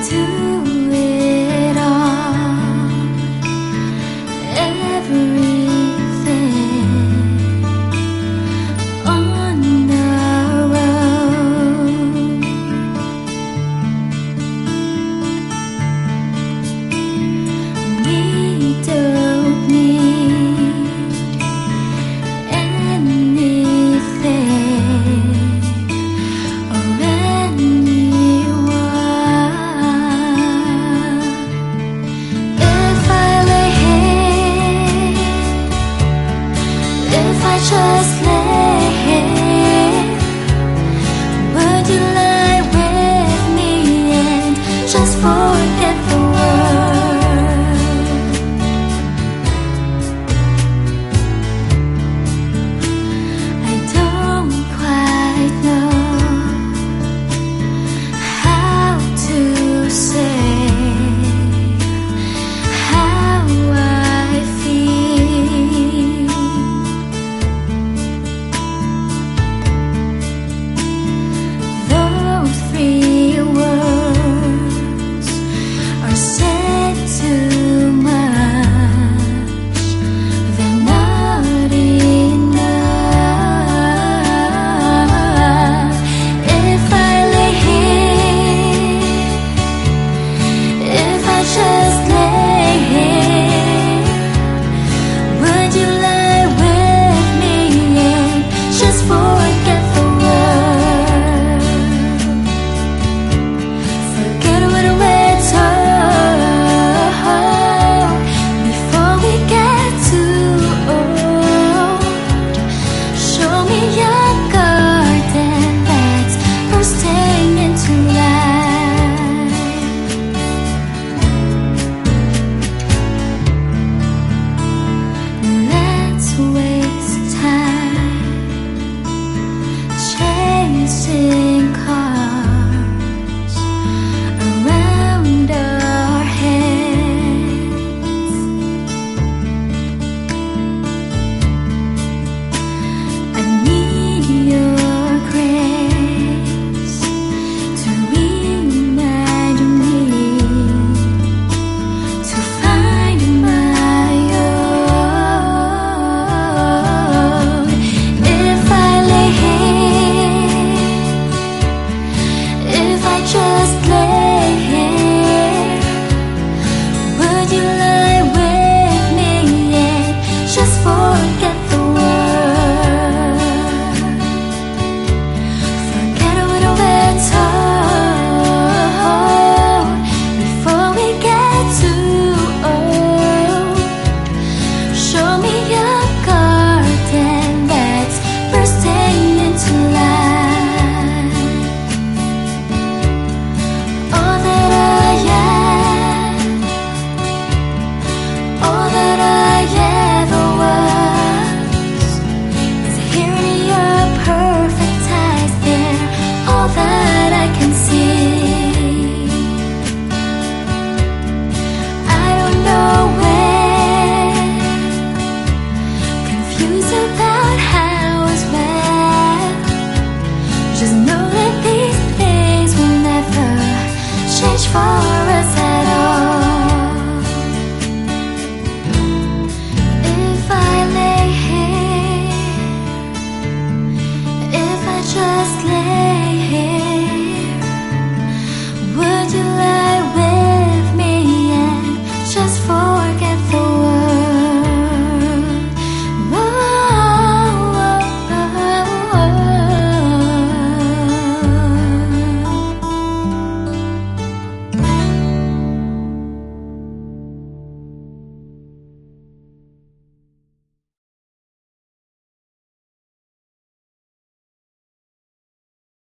to 我明艳。These things will never change for